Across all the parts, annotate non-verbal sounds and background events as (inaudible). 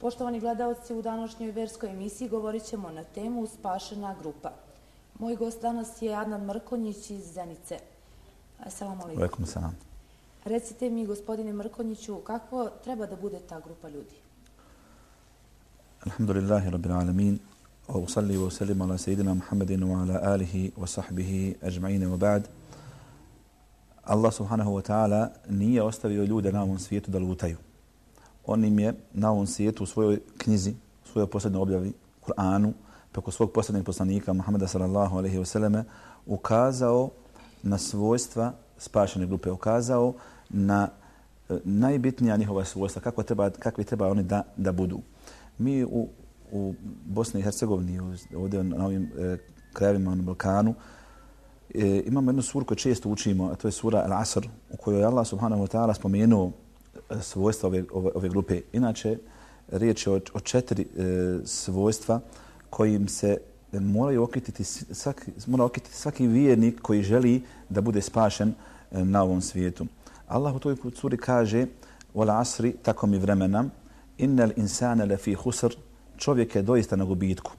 Poštovani gledalci, u današnjoj verskoj emisiji govorit ćemo na temu Spašena grupa. Moj gost danas je Adnan Mrkonjić iz Zenice. Assalamu alaikum. Alaikum salam. Recite mi, gospodine Mrkonjiću, kako treba da bude ta grupa ljudi? Alhamdulillahi rabbil alamin. Wa usalli wa usallim ala sejidina Muhammedin wa ala alihi wa sahbihi ajma'ine wa ba'd. Allah subhanahu wa ta'ala nije ostavio ljude na ovom svijetu da lutaju. On im je na ovom svijetu u svojoj knjizi, u svojoj posljednoj objavi, Kur'anu, preko svog posljednog poslanika Muhammeda sallallahu alaihi vseleme, ukazao na svojstva spašene grupe, ukazao na e, najbitnija njihova svojstva, kako treba, kakvi treba oni da, da budu. Mi u, u Bosni i Hercegovini, ovdje na ovim e, krajevima na Balkanu, e, imamo jednu suru koju često učimo, a to je sura Al-Asr, u kojoj je Allah subhanahu wa ta'ala spomenuo svojstva ove, ove, ove grupe. Inače, riječ je o, o četiri e, svojstva kojim se moraju okititi svaki, mora okititi svaki vjernik koji želi da bude spašen e, na ovom svijetu. Allah u toj suri kaže Wal asri, tako mi vremena, innal insana lafi khusr, čovjek je doista na gubitku.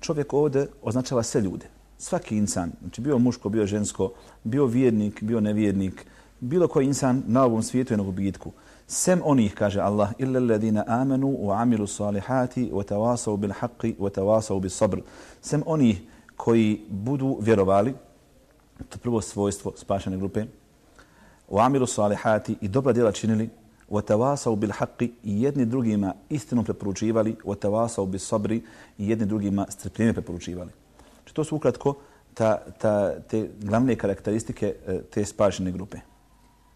Čovjek ovdje označava sve ljude. Svaki insan, znači bio muško, bio žensko, bio vjernik, bio nevjernik, bilo koji insan na ovom svijetu je na gubitku. Sem onih, kaže Allah, illa alladina amanu wa amilu salihati wa tawasav bil haqqi wa tawasav bis sabr. Sem onih koji budu vjerovali, to prvo svojstvo spašene grupe, wa amilu salihati i dobra djela činili, wa tawasav bil haqqi i jedni drugima istinu preporučivali, wa tawasav bis sabri i jedni drugima strpljenje preporučivali. Znači to su ukratko ta, ta, te glavne karakteristike e, te spašene grupe.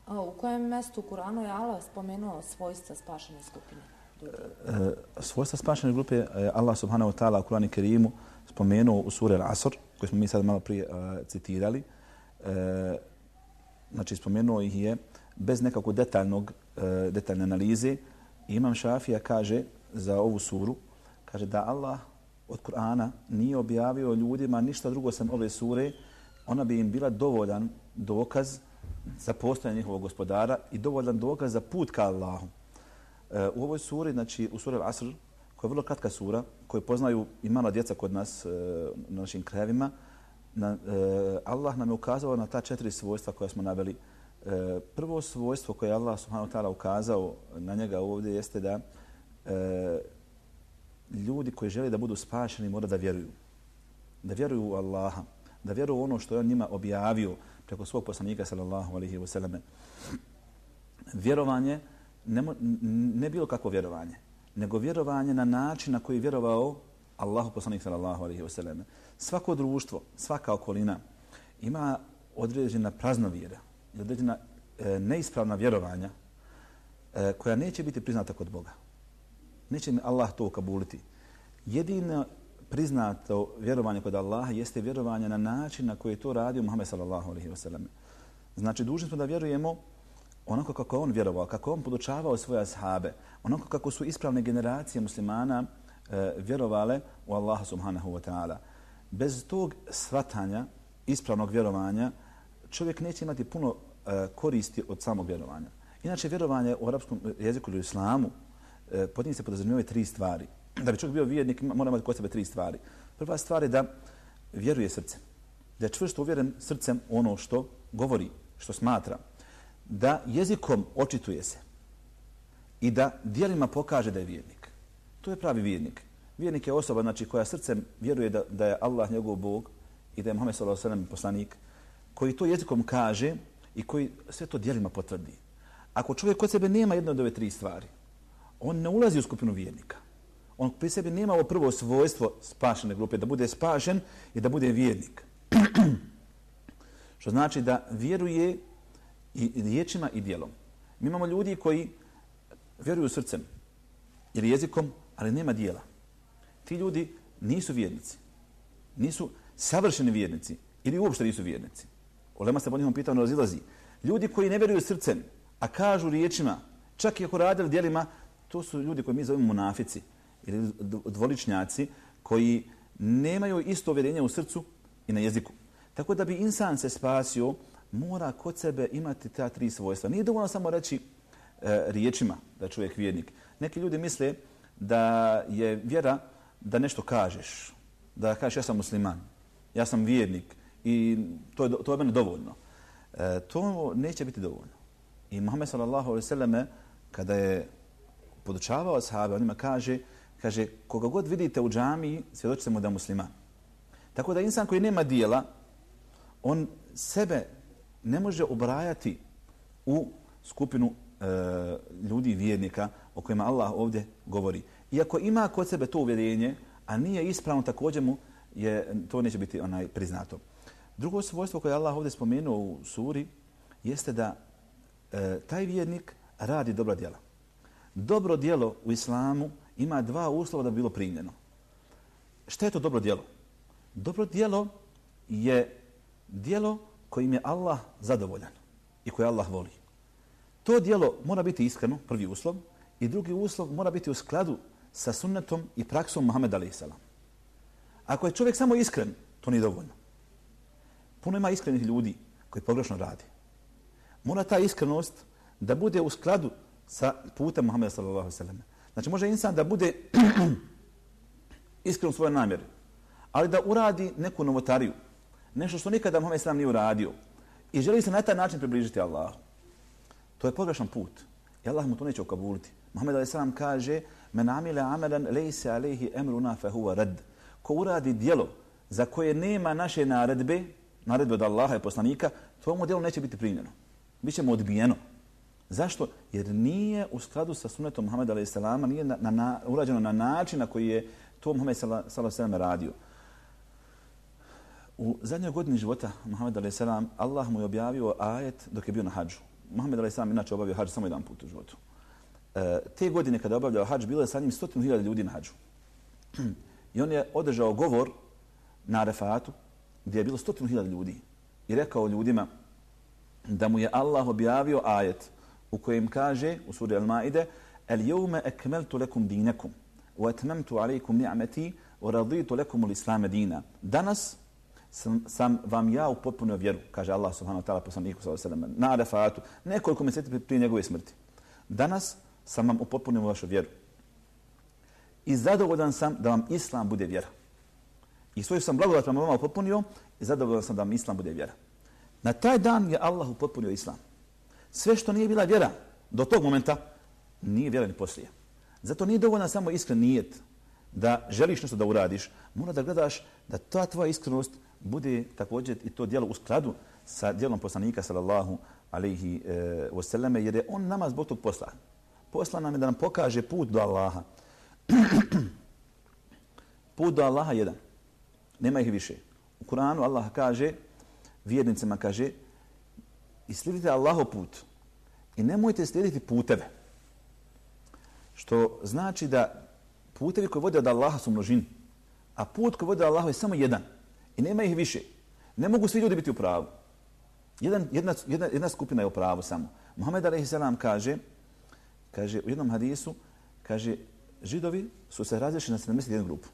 U kojem mjestu u Kuranu je Allah spomenuo svojstva spašene skupine? E, svojstva spašene grupe je Allah subhanahu wa ta'ala u Kurani Kerimu spomenuo u suri Al-Asr, koju smo mi sad malo prije uh, citirali. E, znači, spomenuo ih je bez nekakvog detaljnog, uh, detaljne analize. Imam Šafija kaže za ovu suru, kaže da Allah od Kur'ana nije objavio ljudima ništa drugo sam ove sure, ona bi im bila dovoljan dokaz za postojanje njihovog gospodara i dovoljan dokaz za put ka Allahu. E, u ovoj suri, znači u suri Al-Asr, koja je vrlo kratka sura, koju poznaju i mala djeca kod nas e, na našim krajevima, na, e, Allah nam je ukazao na ta četiri svojstva koja smo naveli. E, prvo svojstvo koje je Allah subhanahu ta'ala ukazao na njega ovdje jeste da e, ljudi koji žele da budu spašeni mora da vjeruju. Da vjeruju u Allaha. Da vjeruju ono što je on njima objavio preko svog poslanika sallallahu alaihi wa sallam. Vjerovanje, ne, ne bilo kako vjerovanje, nego vjerovanje na način na koji vjerovao Allahu poslanik sallallahu alaihi wa sallam. Svako društvo, svaka okolina ima određena praznovjera i određena e, neispravna vjerovanja e, koja neće biti priznata kod Boga. Neće mi Allah to ukabuliti. Jedino priznato vjerovanje kod Allaha jeste vjerovanje na način na koji je to radio Muhammed sallallahu alaihi wa sallam. Znači, dužni smo da vjerujemo onako kako on vjerovao, kako on podučavao svoje ashabe, onako kako su ispravne generacije muslimana e, vjerovale u Allaha subhanahu wa ta'ala. Bez tog svatanja, ispravnog vjerovanja, čovjek neće imati puno e, koristi od samog vjerovanja. Inače, vjerovanje u arapskom jeziku ili islamu e, pod njim se podrazumijevaju tri stvari da bi čovjek bio vjernik, mora imati kod sebe tri stvari. Prva stvar je da vjeruje srcem. Da je čvrsto uvjeren srcem ono što govori, što smatra. Da jezikom očituje se. I da dijelima pokaže da je vjernik. To je pravi vjernik. Vjernik je osoba znači, koja srcem vjeruje da, da je Allah njegov Bog i da je Muhammed s.a.v. poslanik, koji to jezikom kaže i koji sve to dijelima potvrdi. Ako čovjek kod sebe nema jedno od ove tri stvari, on ne ulazi u skupinu vjernika on pri sebi nema ovo prvo svojstvo spašene grupe, da bude spašen i da bude vjernik. (clears throat) Što znači da vjeruje i riječima i dijelom. Mi imamo ljudi koji vjeruju srcem ili jezikom, ali nema dijela. Ti ljudi nisu vjernici. Nisu savršeni vjernici ili uopšte nisu vjernici. Olema se po njihom pitao, razilazi. Ljudi koji ne vjeruju srcem, a kažu riječima, čak i ako radili dijelima, to su ljudi koji mi zovemo munafici ili dvoličnjaci koji nemaju isto uvjerenje u srcu i na jeziku. Tako da bi insan se spasio, mora kod sebe imati ta tri svojstva. Nije dovoljno samo reći e, riječima da čovjek vjernik. Neki ljudi misle da je vjera da nešto kažeš, da kažeš ja sam musliman, ja sam vjernik i to je, to je meni dovoljno. E, to neće biti dovoljno. I Muhammed sallallahu alaihi sallam kada je podučavao sahabe, onima kaže, kaže, koga god vidite u džamiji, svjedočite mu da je musliman. Tako da insan koji nema dijela, on sebe ne može obrajati u skupinu e, ljudi vjernika o kojima Allah ovdje govori. Iako ima kod sebe to uvjerenje, a nije ispravno također mu, je, to neće biti onaj priznato. Drugo svojstvo koje Allah ovdje spomenuo u suri jeste da e, taj vjernik radi dobra djela. Dobro djelo u islamu ima dva uslova da bi bilo primljeno. Šta je to dobro djelo? Dobro djelo je djelo kojim je Allah zadovoljan i koje Allah voli. To djelo mora biti iskreno, prvi uslov, i drugi uslov mora biti u skladu sa sunnetom i praksom Muhammeda a.s. Ako je čovjek samo iskren, to nije dovoljno. Puno ima iskrenih ljudi koji pogrešno radi. Mora ta iskrenost da bude u skladu sa putem Muhammeda sellem. Znači može insan da bude (clears throat) iskren u svojoj namjeri, ali da uradi neku novotariju, nešto što nikada Muhammed Islam nije uradio i želi se na taj način približiti Allahu. To je pogrešan put. I Allah mu to neće okabuliti. Muhammed a.s. kaže Men amile amelan lejse alehi emruna fehuva rad. Ko uradi dijelo za koje nema naše naredbe, naredbe od Allaha i poslanika, to mu djelo neće biti primljeno. Biće mu odbijeno. Zašto? Jer nije u skladu sa sunetom Muhammeda a.s. nije na, na, na, urađeno na način na koji je to Muhammed s.a.v. radio. U zadnjoj godini života Muhammed a.s. Allah mu je objavio ajet dok je bio na hađu. Muhammed a.s. inače obavio hađ samo jedan put u životu. E, te godine kada je obavljao hađ, bilo je sa njim stotinu hiljada ljudi na hađu. (clears throat) I on je održao govor na Arefatu, gdje je bilo stotinu hiljada ljudi. I rekao ljudima da mu je Allah objavio ajet u kojem kaže u suri Al-Maide Al-jevme ekmeltu lekum dinakum wa atmamtu alaikum ni'meti wa raditu lekum ul islame dina. Danas sam, sam vam ja upotpunio vjeru, kaže Allah subhanahu wa ta'ala poslaniku sallallahu na Arafatu, nekoliko mjeseci prije njegove smrti. Danas sam vam upotpunio vašu vjeru. I zadovoljan sam da vam islam bude vjera. I svoju sam blagodat vam vama upotpunio i zadovoljan sam da vam islam bude vjera. Na taj dan je Allah upotpunio islam. Sve što nije bila vjera do tog momenta, nije vjera ni poslije. Zato nije dovoljna samo iskren nijet da želiš nešto da uradiš. Mora da gledaš da ta tvoja iskrenost bude također i to djelo u skladu sa djelom poslanika sallallahu alaihi e, wasallam, jer je on nama zbog tog posla. Posla nam je da nam pokaže put do Allaha. (clears throat) put do Allaha jedan. Nema ih više. U Kur'anu Allah kaže, vjernicima kaže, i slijedite Allaho put. I nemojte slijediti puteve. Što znači da putevi koji vode od Allaha su množini. A put koji vode od Allaha je samo jedan. I nema ih više. Ne mogu svi ljudi biti u pravu. Jedan, jedna, jedna, jedna skupina je u pravu samo. Muhammed a.s. kaže, kaže u jednom hadisu, kaže, židovi su se različili na 71 grupu.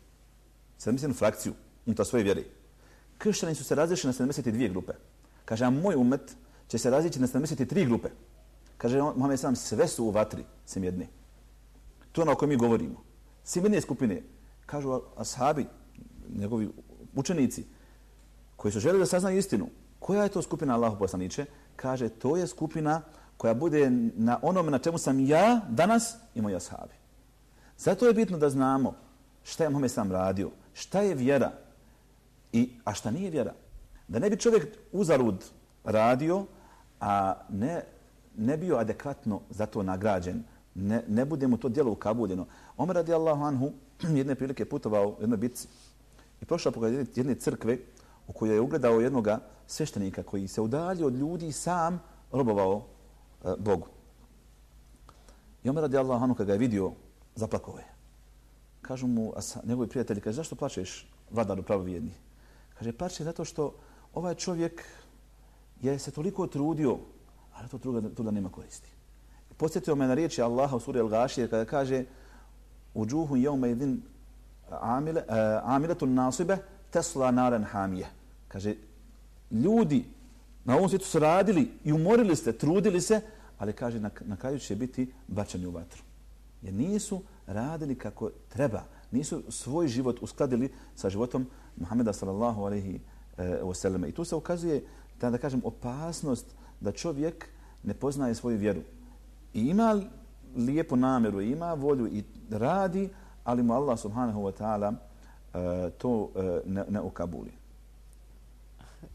71 frakciju unutar svoje vjere. Kršćani su se različili na 72 grupe. Kaže, a moj umet će se različiti na 73 grupe. Kaže, Muhammed sam, sve su u vatri, sem jedne. To je ono o kojoj mi govorimo. Sem jedne skupine, kažu ashabi, njegovi učenici, koji su želi da saznaju istinu, koja je to skupina Allahu poslaniče? Kaže, to je skupina koja bude na onome na čemu sam ja danas i moji ashabi. Zato je bitno da znamo šta je Muhammed sam radio, šta je vjera, i, a šta nije vjera. Da ne bi čovjek uzarud radio, a ne, ne bio adekvatno za to nagrađen, ne, ne bude mu to djelo ukabuljeno. Omer radi Allahu anhu (clears throat) jedne prilike putovao u jednoj bitci i prošao pogled jedne, crkve u kojoj je ugledao jednog sveštenika koji se udalio od ljudi sam robovao e, Bogu. I Omer radi Allahu anhu kada ga je vidio, zaplakao je. Kažu mu a njegovi prijatelji, kaže, zašto plačeš vladaru pravovjedni? Kaže, plače zato što ovaj čovjek je se toliko trudio, ali to truda, truda nema koristi. Podsjetio me na riječi Allaha u suri Al-Gashir kada kaže u džuhu jevme idin amile, e, amiletun nasibe tesla naran hamije. Kaže, ljudi na ovom svijetu su radili i umorili ste, trudili se, ali kaže na, na kraju će biti bačani u vatru. Jer nisu radili kako treba. Nisu svoj život uskladili sa životom Muhameda sallallahu alaihi e, wasallam. I tu se ukazuje, da, da kažem, opasnost da čovjek ne poznaje svoju vjeru. I ima lijepu namjeru, ima volju i radi, ali mu Allah subhanahu wa ta'ala to uh, ne, ne ukabuli.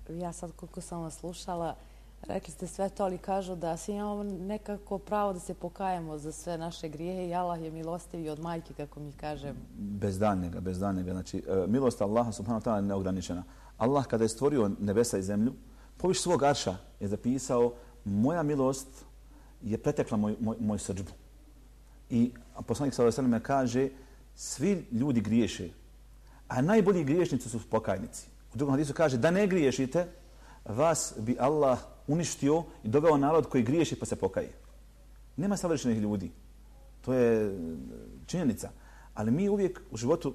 Ja sad koliko sam vas slušala, rekli ste sve to, ali kažu da svi imamo nekako pravo da se pokajemo za sve naše grijehe i Allah je milostivi od majke, kako mi kažem. Bez danjega, bez danjega. Znači, uh, milost Allaha subhanahu wa ta'ala je neograničena. Allah kada je stvorio nebesa i zemlju, poviš svog arša je zapisao moja milost je pretekla moj, moj, moj srđbu. I poslanik sallallahu alejhi kaže svi ljudi griješe, a najbolji griješnici su pokajnici. U drugom hadisu kaže da ne griješite, vas bi Allah uništio i doveo narod koji griješi pa se pokaje. Nema savršenih ljudi. To je e, činjenica. Ali mi uvijek u životu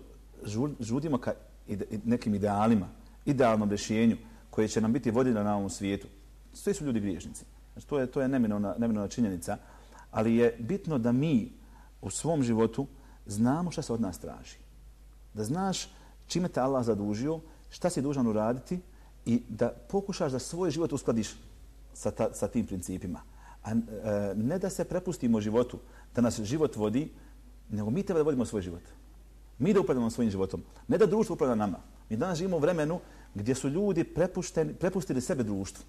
žudimo ka nekim idealima, idealnom rješenju koje će nam biti vodilja na ovom svijetu. Svi su ljudi griješnici. Znači, to je, to je neminovna, neminovna činjenica. Ali je bitno da mi u svom životu znamo šta se od nas traži. Da znaš čime te Allah zadužio, šta si dužan uraditi i da pokušaš da svoj život uskladiš sa, ta, sa tim principima. A e, ne da se prepustimo životu, da nas život vodi, nego mi treba da vodimo svoj život. Mi da upravljamo svojim životom. Ne da društvo upravlja nama. Mi danas živimo u vremenu gdje su ljudi prepušteni, prepustili sebe društvu.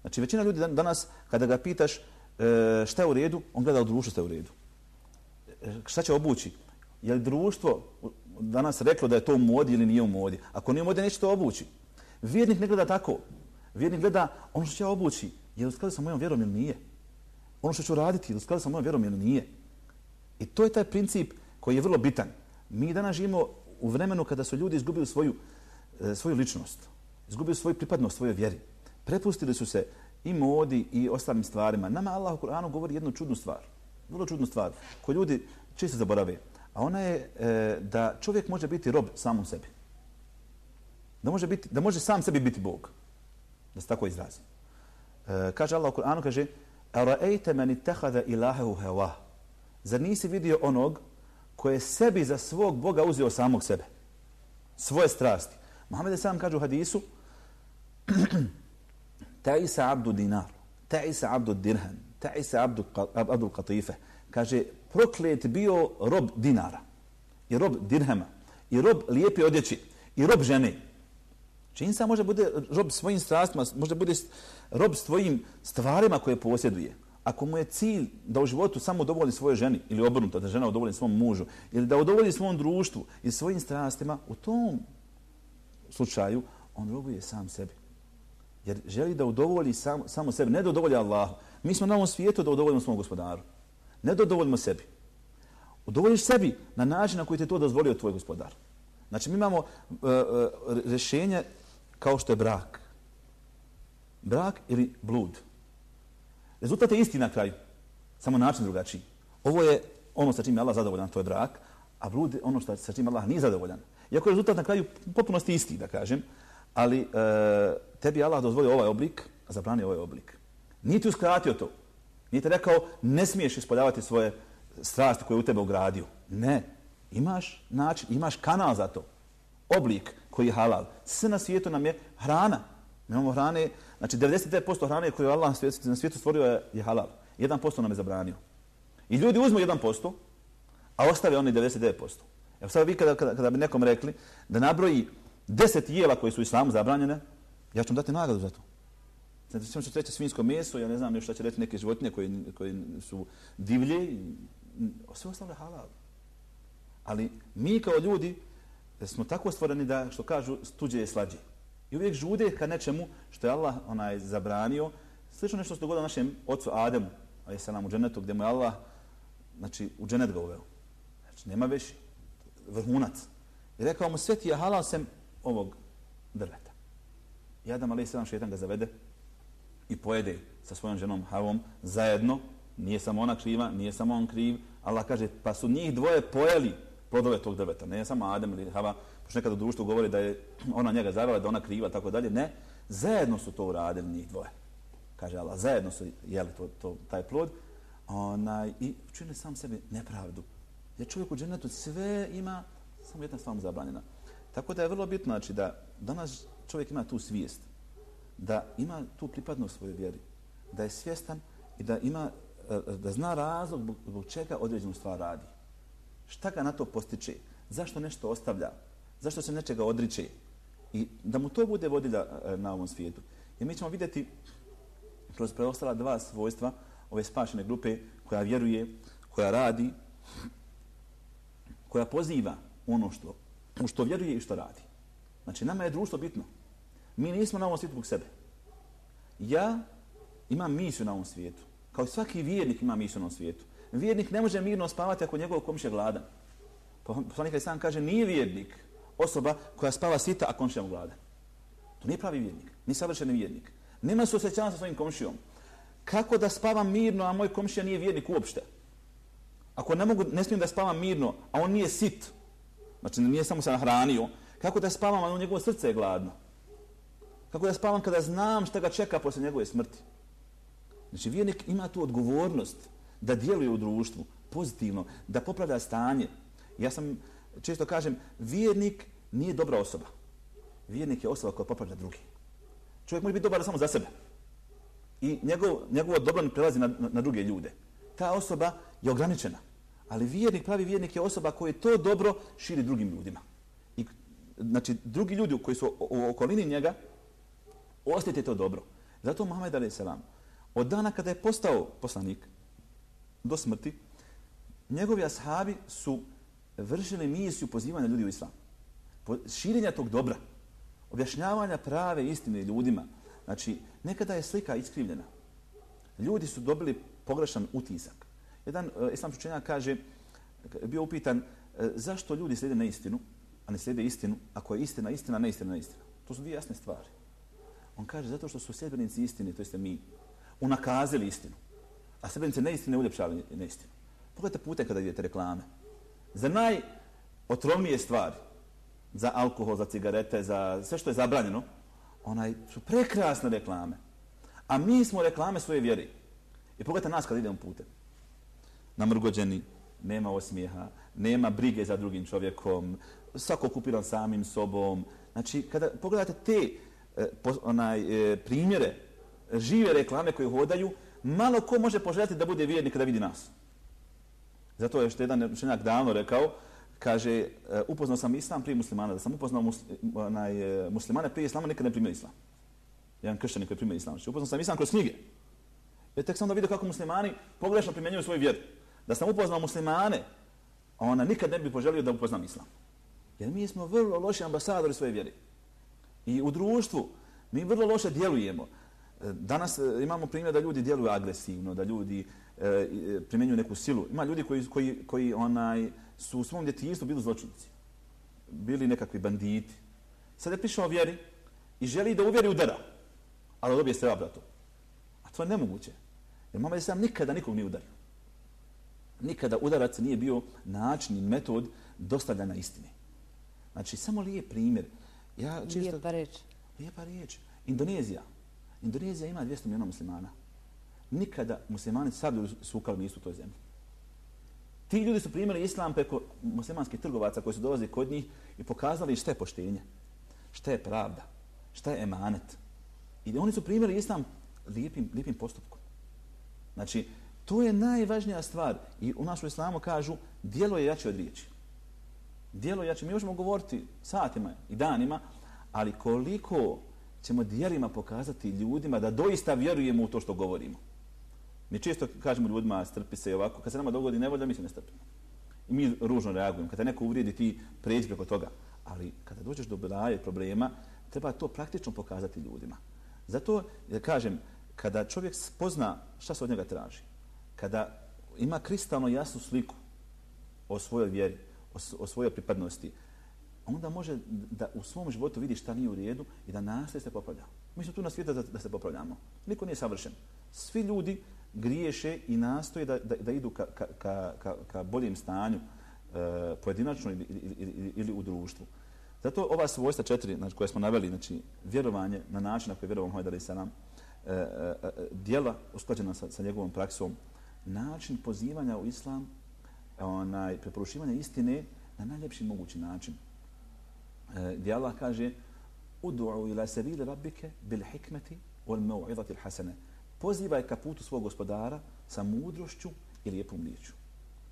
Znači, većina ljudi danas, kada ga pitaš e, šta je u redu, on gleda u društvu šta je u redu. E, šta će obući? Je li društvo danas reklo da je to u modi ili nije u modi? Ako nije u modi, neće to obući. Vjernik ne gleda tako. Vjernik gleda ono što će obući. Je li u skladu sa mojom vjerom ili nije? Ono što ću raditi, je li u skladu sa mojom vjerom ili nije? I to je taj princip koji je vrlo bitan. Mi danas živimo u vremenu kada su ljudi izgubili svoju, E, svoju ličnost. Izgubili svoju pripadnost svojoj vjeri. Prepustili su se i modi i ostalim stvarima. Nama Allah u Kur'anu govori jednu čudnu stvar. Vrlo čudnu stvar koju ljudi često zaborave. A ona je e, da čovjek može biti rob samom sebi. Da može, biti, da može sam sebi biti Bog. Da se tako izrazim. E, kaže Allah u Kur'anu, kaže Ara'ejte meni tehada ilahehu hewa. Zar nisi vidio onog koje sebi za svog Boga uzeo samog sebe? Svoje strasti. Muhammed Esam sam kaže u hadisu (clears throat) Ta'isa abdu dinar, ta'isa abdu dirhan, ta'isa abdu, abdu qatife. Kaže, proklet bio rob dinara, i rob dirhama, i rob lijepe odjeći, i rob žene. Či insan može bude rob svojim strastima, može bude rob svojim stvarima koje posjeduje. Ako mu je cilj da u životu samo udovolji svojoj ženi, ili obrnuto, da žena udovolji svom mužu, ili da udovolji svom društvu i svojim strastima, u tom slučaju on robuje sam sebi. Jer želi da udovolji sam, samo sebi, ne da udovolji Allahu. Mi smo na ovom svijetu da udovoljimo svom gospodaru. Ne da udovoljimo sebi. Udovoljiš sebi na način na koji te to dozvolio tvoj gospodar. Znači, mi imamo uh, uh, rješenje kao što je brak. Brak ili blud. Rezultat je isti na kraju. Samo način drugačiji. Ovo je ono sa čim je Allah zadovoljan, to je brak, a blud je ono sa čim Allah nije zadovoljan. Iako je rezultat na kraju potpunosti isti, da kažem, ali e, tebi Allah dozvolio ovaj oblik, a zabranio ovaj oblik. Nije ti uskratio to. Nije ti rekao, ne smiješ ispoljavati svoje strasti koje u tebe ugradio. Ne. Imaš način, imaš kanal za to. Oblik koji je halal. Sve na svijetu nam je hrana. Mi imamo hrane, znači 99% hrane koju Allah na svijetu stvorio je, je halal. 1% nam je zabranio. I ljudi uzmu 1%, a ostave oni 99%. Evo sad vi kada, kada, kada bi nekom rekli da nabroji 10 jela koje su u islamu zabranjene, Ja ću vam dati nagradu za to. Znači, sve što reći svinsko meso, ja ne znam još šta će reći neke životinje koje, koje su divlje, sve ostalo je halal. Ali mi kao ljudi smo tako stvoreni da, što kažu, tuđe je slađe. I uvijek žude ka nečemu što je Allah onaj zabranio. Slično nešto se dogodilo našem ocu Ademu, a je se nam u dženetu, gdje mu je Allah znači, u dženet ga uveo. Znači, nema više vrhunac. I rekao mu, sve ti je halal sem ovog drveta. I Adam alaih sallam šetan ga zavede i pojede sa svojom ženom Havom zajedno. Nije samo ona kriva, nije samo on kriv. Allah kaže, pa su njih dvoje pojeli plodove tog drveta. Ne samo Adam ili Hava, pošto nekada u društvu govori da je ona njega zavela, da ona kriva, tako dalje. Ne, zajedno su to uradili njih dvoje. Kaže Allah, zajedno su jeli to, to, taj plod. Onaj, I učinili sam sebi nepravdu. Jer čovjek u džennetu sve ima, samo jedna stvar mu zabranjena. Tako da je vrlo bitno znači, da danas čovjek ima tu svijest, da ima tu pripadnost svojoj vjeri, da je svjestan i da ima e, da zna razlog zbog, čega određenu stvar radi. Šta ga na to postiče? Zašto nešto ostavlja? Zašto se nečega odriče? I da mu to bude vodilja e, na ovom svijetu. Jer mi ćemo vidjeti kroz preostala dva svojstva ove spašene grupe koja vjeruje, koja radi, koja poziva ono što, u što vjeruje i što radi. Znači, nama je društvo bitno. Mi nismo na ovom svijetu zbog sebe. Ja imam misiju na ovom svijetu. Kao svaki vjernik ima misiju na ovom svijetu. Vjernik ne može mirno spavati ako njegov komšija glada. Pa poslanik Ali sam kaže, nije vjernik osoba koja spava sita, a komšija mu glada. To nije pravi vjernik, nije savršeni vjernik. Nema se osjećanja sa svojim komšijom. Kako da spavam mirno, a moj komšija nije vjernik uopšte? Ako ne, mogu, ne smijem da spavam mirno, a on nije sit, znači nije samo se nahranio, kako da spavam, a ono njegovo srce je gladno? Kako da spavam kada znam šta ga čeka posle njegove smrti? Znači, vjernik ima tu odgovornost da djeluje u društvu pozitivno, da popravlja stanje. Ja sam, često kažem, vjernik nije dobra osoba. Vjernik je osoba koja popravlja drugi. Čovjek može biti dobar samo za sebe. I njegov, njegovo dobro ne prelazi na, na, na druge ljude. Ta osoba je ograničena. Ali vjernik, pravi vjernik je osoba koja to dobro širi drugim ljudima. I, znači, drugi ljudi koji su u okolini njega osjeti to dobro. Zato Muhammed Ali Selam, od dana kada je postao poslanik do smrti, njegovi ashabi su vršili misiju pozivanja ljudi u islam. Širenja tog dobra, objašnjavanja prave istine ljudima. Znači, nekada je slika iskrivljena. Ljudi su dobili pogrešan utisak. Jedan e, uh, islam učenjak kaže, bio upitan, uh, zašto ljudi slijede na istinu, a ne slijede istinu, ako je istina istina, ne istina, ne istina. To su dvije jasne stvari. On kaže, zato što su sljedbenici istine, to jeste mi, unakazili istinu. A sljedbenici neistine uljepšali neistinu. Pogledajte putem kada vidite reklame. Za najotrovnije stvari, za alkohol, za cigarete, za sve što je zabranjeno, onaj, su prekrasne reklame. A mi smo reklame svoje vjeri. I pogledajte nas kada idemo putem. Namrgođeni, nema osmijeha, nema brige za drugim čovjekom, svako okupiran samim sobom. Znači, kada pogledate te e, po, onaj, e, primjere, žive reklame koje hodaju, malo ko može poželjati da bude vjernik kada vidi nas. Zato je što jedan učenjak davno rekao, kaže, e, upoznao sam islam prije muslimana, da sam upoznao musli, onaj, e, muslimane prije islama, nikad ne primio islam. Jedan kršćanin koji primio islam. Znači, upoznao sam islam kroz knjige. Jer tek sam da vidio kako muslimani pogrešno primjenjuju svoj vjeru. Da sam upoznao muslimane, ona nikad ne bi poželio da upoznam islam. Jer mi smo vrlo loši ambasadori svoje vjeri. I u društvu mi vrlo loše djelujemo. E, danas e, imamo primjer da ljudi djeluju agresivno, da ljudi e, e, primjenjuju neku silu. Ima ljudi koji, koji, koji onaj, su u svom djetinjstvu bili zločinci. Bili nekakvi banditi. Sad je prišao vjeri i želi da uvjeri udara. Ali dobije streba bratu. A to je nemoguće. Jer mama je sam nikada nikog nije udario. Nikada udarac nije bio način i metod dostavljanja istine. Znači, samo lijep primjer. Ja čisto... Lijepa reč. Lijepa reč. Indonezija. Indonezija ima 200 milijuna muslimana. Nikada muslimani sad sukali nisu u toj zemlji. Ti ljudi su primjeli islam preko muslimanskih trgovaca koji su dolazili kod njih i pokazali šta je poštenje, šta je pravda, šta je emanet. I oni su primjeli islam lijepim, lijepim postupkom. Znači, to je najvažnija stvar. I u našoj islamu kažu, dijelo je jače od riječi. Dijelo je jače. Mi možemo govoriti satima i danima, ali koliko ćemo dijelima pokazati ljudima da doista vjerujemo u to što govorimo. Mi često kažemo ljudima strpi se i ovako, kad se nama dogodi nevolja, mi se ne strpimo. I mi ružno reagujemo. Kada neko uvrijedi, ti pređi preko toga. Ali kada dođeš do braje problema, treba to praktično pokazati ljudima. Zato, ja kažem, kada čovjek spozna šta se od njega traži, kada ima kristalno jasnu sliku o svojoj vjeri, o, o svojoj pripadnosti, onda može da u svom životu vidi šta nije u redu i da nastaje se popravlja. Mi smo tu na svijetu da, da se popravljamo. Niko nije savršen. Svi ljudi griješe i nastoje da, da, da idu ka, ka, ka, ka boljem stanju e, pojedinačno ili, ili, ili, ili u društvu. Zato ova svojstva četiri znači, koje smo naveli, znači vjerovanje na način na koji je vjerovao Muhammed Ali Salam, e, e, e, dijela usklađena sa, sa njegovom praksom, način pozivanja u islam, e, onaj, preporučivanja istine na najljepši mogući način. E, gdje Allah kaže Udu'u ila sabili rabbike bil hikmeti wal mau'izati al-hasana. Pozivaj ka putu svog gospodara sa mudrošću i lijepom riječju.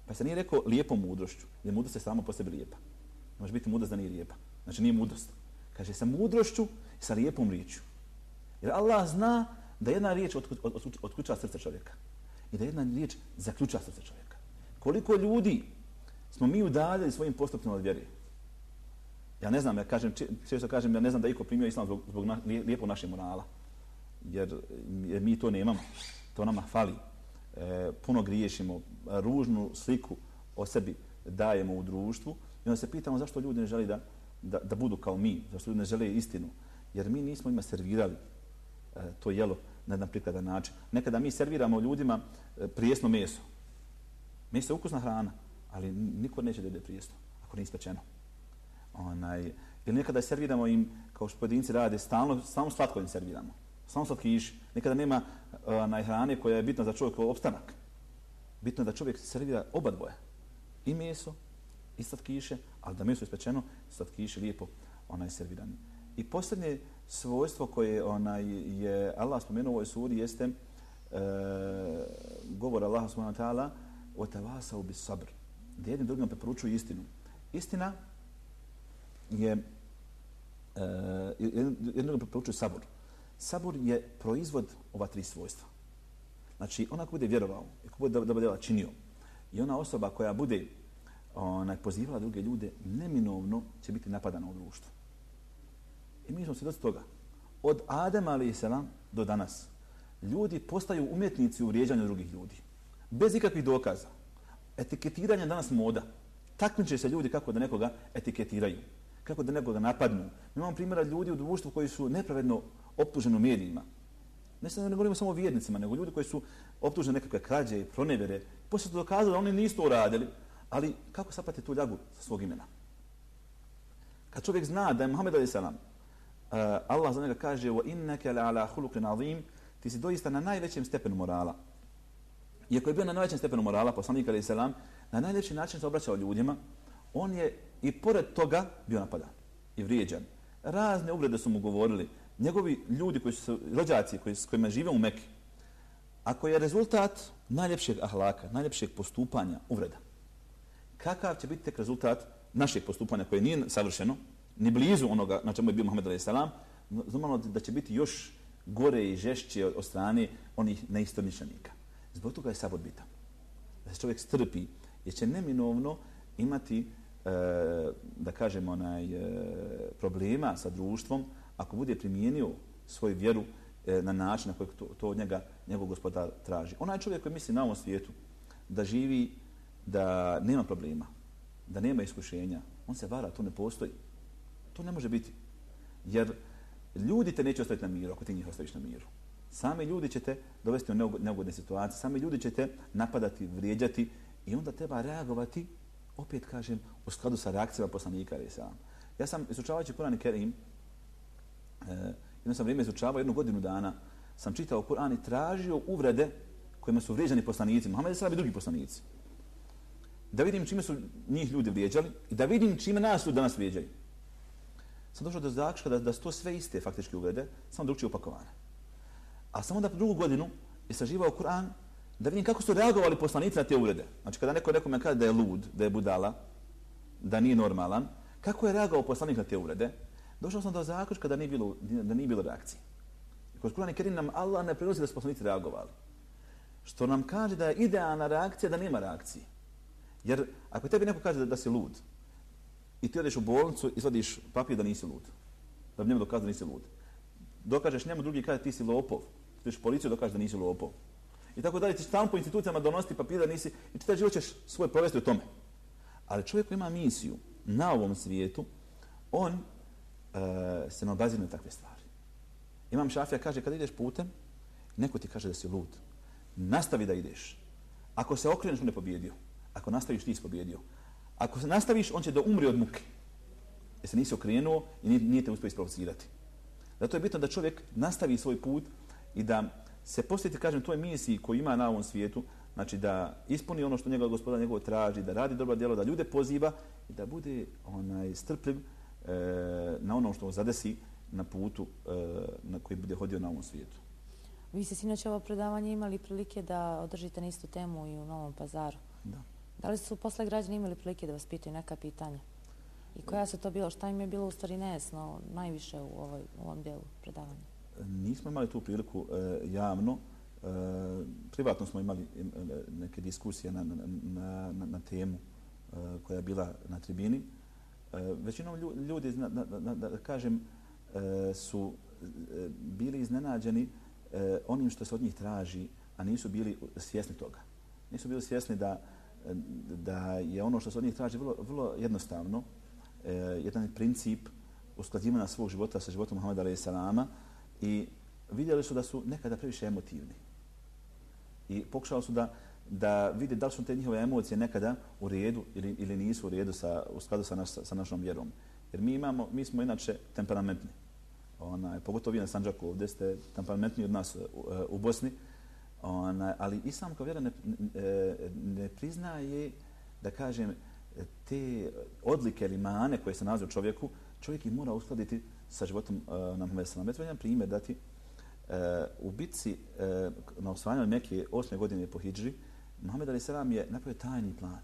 Pa se nije rekao lijepom mudrošću, jer mudrost je sama po sebi lijepa. Ne može biti mudrost da nije lijepa. Znači nije mudrost. Kaže sa mudrošću i sa lijepom riječju. Jer Allah zna da jedna riječ otključava srce čovjeka. I da jedna riječ zaključa srce čovjeka. Koliko ljudi smo mi udaljali svojim postupnim od vjere. Ja ne znam, ja kažem, često kažem, ja ne znam da iko primio islam zbog, zbog na, lijepo naše morala. Jer, jer mi to nemamo. To nama fali. E, puno griješimo, ružnu sliku o sebi dajemo u društvu i onda se pitamo zašto ljudi ne želi da, da, da budu kao mi, zašto ljudi ne žele istinu. Jer mi nismo ima servirali e, to jelo na jedan prikladan način. Nekada mi serviramo ljudima e, prijesno meso. Meso je ukusna hrana, ali niko neće da jede prijesno, ako nije ispečeno. Onaj, ili nekada serviramo im, kao što pojedinci rade, stalno, stalno slatko im serviramo. Stalno slatkiš. Nekada nema onaj, hrane koja je bitna za čovjekov opstanak. Bitno je da čovjek servira oba dvoje. I meso, i slatkiše, ali da meso je ispečeno, slatkiše lijepo onaj servirani. I posljednje svojstvo koje onaj je Allah spomenuo u ovoj suri jeste e, govor Allah subhanahu wa ta'ala o tavasau bis sabr. Da jednim drugim preporučuju istinu. Istina je e, jednim drugim preporučuju sabor. Sabor je proizvod ova tri svojstva. Znači, ona ko bude vjerovao i ko bude dobro djela činio i ona osoba koja bude onaj, pozivala druge ljude, neminovno će biti napadana u društvu. I mi smo svjedoci toga. Od Adema ali selam do danas ljudi postaju umjetnici u vrijeđanju drugih ljudi. Bez ikakvih dokaza. Etiketiranje danas moda. Takmiče se ljudi kako da nekoga etiketiraju. Kako da nekoga napadnu. Mi imamo primjera ljudi u društvu koji su nepravedno optuženi u medijima. Ne samo ne govorimo samo o vjernicima, nego ljudi koji su optuženi nekakve krađe i pronevere. Poslije su dokazali da oni nisu to uradili. Ali kako sapati tu ljagu sa svog imena? Kad čovjek zna da je Muhammed a.s. Eh, Allah za njega kaže wa innaka la ala khuluqin azim ti si doista na najvećem stepenu morala. Iako je bio na najvećem stepenu morala, poslanik a.s. na najljepši način se obraćao ljudima, on je i pored toga bio napadan i vrijeđan. Razne uvrede su mu govorili, njegovi ljudi koji su rođaci koji s kojima žive u Mekki, ako je rezultat najljepšeg ahlaka, najljepšeg postupanja uvreda, kakav će biti tek rezultat našeg postupanja koje nije savršeno, ni blizu onoga na čemu je bio Muhammed a.s. Znamo da će biti još gore i žešće od strane onih neistorničanika. Zbog toga je sabor bitan. Da se čovjek strpi, jer će neminovno imati, e, da kažemo, onaj, e, problema sa društvom, ako bude primijenio svoju vjeru e, na način na koji to, to od njega njegov gospodar traži. Onaj čovjek koji misli na ovom svijetu da živi, da nema problema, da nema iskušenja, on se vara, to ne postoji. To ne može biti. Jer ljudi te neće ostaviti na miru ako ti njih ostaviš na miru. Sami ljudi će te dovesti u neugodne situacije, sami ljudi će te napadati, vrijeđati i onda treba reagovati, opet kažem, u skladu sa reakcijama poslanika. Ja sam, izučavajući Kur'an i Kerim, eh, jedno sam vrijeme izučavao, jednu godinu dana, sam čitao Kur'an i tražio uvrede kojima su vrijeđani poslanici. Muhammed je sada drugi poslanici. Da vidim čime su njih ljudi vrijeđali i da vidim čime nas ljudi danas vrijeđaju. Sam došao do zaključka da, da su to sve iste faktički uvede, samo drugčije upakovane. A samo da drugu godinu istraživao Kur'an da vidim kako su reagovali poslanici na te urede. Znači kada neko nekome kaže da je lud, da je budala, da nije normalan, kako je reagovao poslanik na te urede, došao sam do zaključka da nije bilo, da nije bilo reakcije. Kroz Kur'an i Kerim nam Allah ne prenosi da su poslanici reagovali. Što nam kaže da je idealna reakcija da nema reakcije. Jer ako tebi neko kaže da, da si lud i ti odeš u bolnicu i izvadiš papir da nisi lud, da bi njemu dokaže da nisi lud, dokažeš njemu drugi kaže ti si lopov, ti ćeš policiju dokaže da nisi lopov. I tako dalje, ti stalno po institucijama donositi papir da nisi i ti taj život ćeš svoje provesti u tome. Ali čovjek koji ima misiju na ovom svijetu, on e, se ne obazira na takve stvari. Imam Šafija kaže, kada ideš putem, neko ti kaže da si lud. Nastavi da ideš. Ako se okreneš, on je pobjedio. Ako nastaviš, ti si pobjedio. Ako se nastaviš, on će da umri od muke. Jer se nisi okrenuo i nije, te uspio isprovocirati. Zato je bitno da čovjek nastavi svoj put i da se posjeti, kažem, toj misiji koju ima na ovom svijetu, Znači da ispuni ono što njegov gospodar njegov traži, da radi dobro djelo, da ljude poziva i da bude onaj strpljiv e, na ono što zadesi na putu e, na koji bude hodio na ovom svijetu. Vi ste sinoć ovo predavanje imali prilike da održite na istu temu i u Novom pazaru. Da. Da li su posle građani imali prilike da vas pitaju neka pitanja? I koja su to bilo? Šta im je bilo u stvari nejasno najviše u, ovoj, u ovom dijelu predavanja? Nismo imali tu priliku e, javno. E, privatno smo imali e, neke diskusije na, na, na, na, temu e, koja je bila na tribini. E, većinom ljudi, da, da, da, da kažem, e, su e, bili iznenađeni e, onim što se od njih traži, a nisu bili svjesni toga. Nisu bili svjesni da, da je ono što se od njih traži vrlo, vrlo jednostavno, e, jedan princip usklađivanja svog života sa životom Muhammeda a.s. i vidjeli su da su nekada previše emotivni. I pokušali su da, da vide da li su te njihove emocije nekada u redu ili, ili nisu u redu sa, u skladu sa, naš, sa našom vjerom. Jer mi, imamo, mi smo inače temperamentni. Ona, pogotovo vi na Sanđaku ovdje ste temperamentni od nas e, u, e, u Bosni. Ona, ali Islam kao vjera ne, ne, e, ne priznaje, da kažem, te odlike ili mane koje se nalaze u čovjeku, čovjek ih mora uskladiti sa životom uh, na Muhammeda Već jedan primjer dati. Uh, u bitci uh, na osvajanju neke osme godine po Hidži, Muhammed Ali Selam je napravio tajni plan.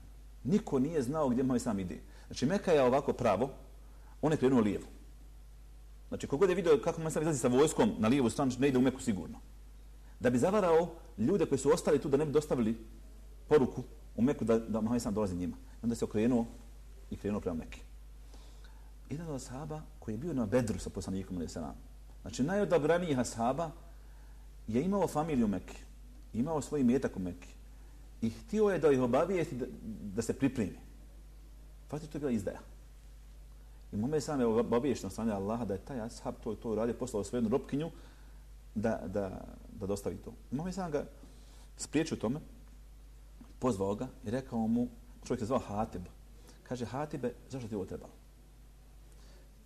Niko nije znao gdje Muhammed Selam ide. Znači, Meka je ovako pravo, on je krenuo lijevo. Znači, kogod je vidio kako Muhammed Selam izlazi sa vojskom na lijevu stranu, ne ide u Meku sigurno. Da bi zavarao ljude koji su ostali tu, da ne bi dostavili poruku u Meku da, da Muhammed sam dolazi njima onda se okrenuo i krenuo prema Mekke. Jedan od ashaba koji je bio na Bedru sa poslanikom Ali Salam, znači najodabranijih ashaba je imao familiju Mekke, imao svoj metak u Mekke i htio je da ih obavijesti da, da se pripremi. Faktično to je bila izdaja. I Muhammed sam je obaviješten strane Allaha da je taj ashab to, to uradio, poslao svoju jednu ropkinju da, da, da dostavi to. Muhammed Islam ga spriječio tome, pozvao ga i rekao mu čovjek se zvao Hatib. Kaže, Hatibe, zašto ti ovo trebalo?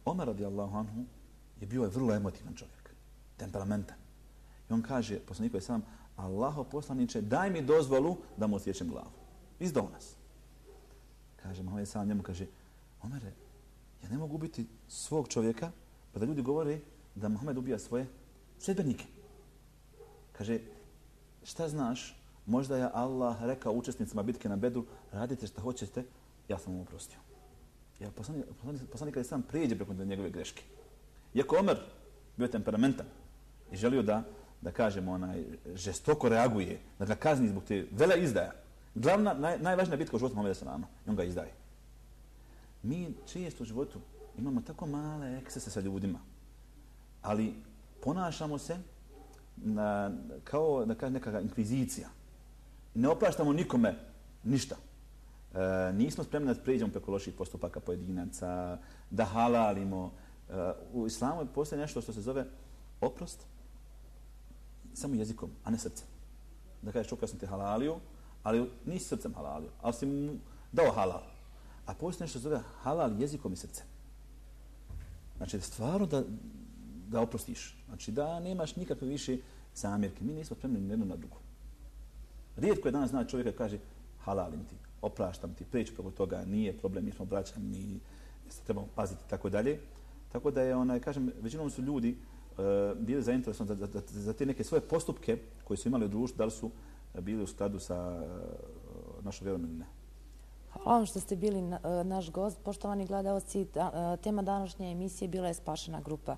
Omer radijallahu anhu je bio je vrlo emotivan čovjek, temperamentan. I on kaže, poslaniku je sam, Allaho poslaniče, daj mi dozvolu da mu osjećam glavu. Izdao nas. Kaže, Mohamed sam njemu kaže, Omere, ja ne mogu ubiti svog čovjeka, pa da ljudi govore da Mohamed ubija svoje sljedbenike. Kaže, šta znaš Možda je Allah rekao učesnicima bitke na Bedru, radite šta hoćete, ja sam mu oprostio. Ja poslanik, poslanik, poslanik je sam prijeđe preko njegove greške. Iako Omer bio temperamentan i želio da, da kažemo, onaj, žestoko reaguje, da ga kazni zbog te vele izdaja. Glavna, naj, najvažnija bitka u životu Mohameda Salama, i on ga izdaje. Mi često u životu imamo tako male eksese sa ljudima, ali ponašamo se na, kao da kaže neka inkvizicija ne opraštamo nikome ništa. E, nismo spremni da pređemo preko loših postupaka pojedinaca, da halalimo. E, u islamu postoje nešto što se zove oprost samo jezikom, a ne srcem. Da kažeš čovjek, ja sam te halalio, ali nisi srcem halalio, ali si mu dao halal. A postoje nešto što se zove halal jezikom i srcem. Znači, stvarno da, da oprostiš. Znači, da nemaš nikakve više zamjerke. Mi nismo spremni ni jedno na drugo. Rijetko je danas zna čovjeka kaže halalim ti, opraštam ti, preći preko toga, nije problem, mi smo braća, mi se trebamo paziti tako dalje. Tako da je, onaj, kažem, većinom su ljudi uh, bili zainteresovani za, za, za, za te neke svoje postupke koje su imali u društvu, da li su bili u skladu sa uh, našom vjerom ili ne. Hvala vam što ste bili na, e, naš gost. Poštovani gledalci, tema današnje emisije bila je Spašena grupa.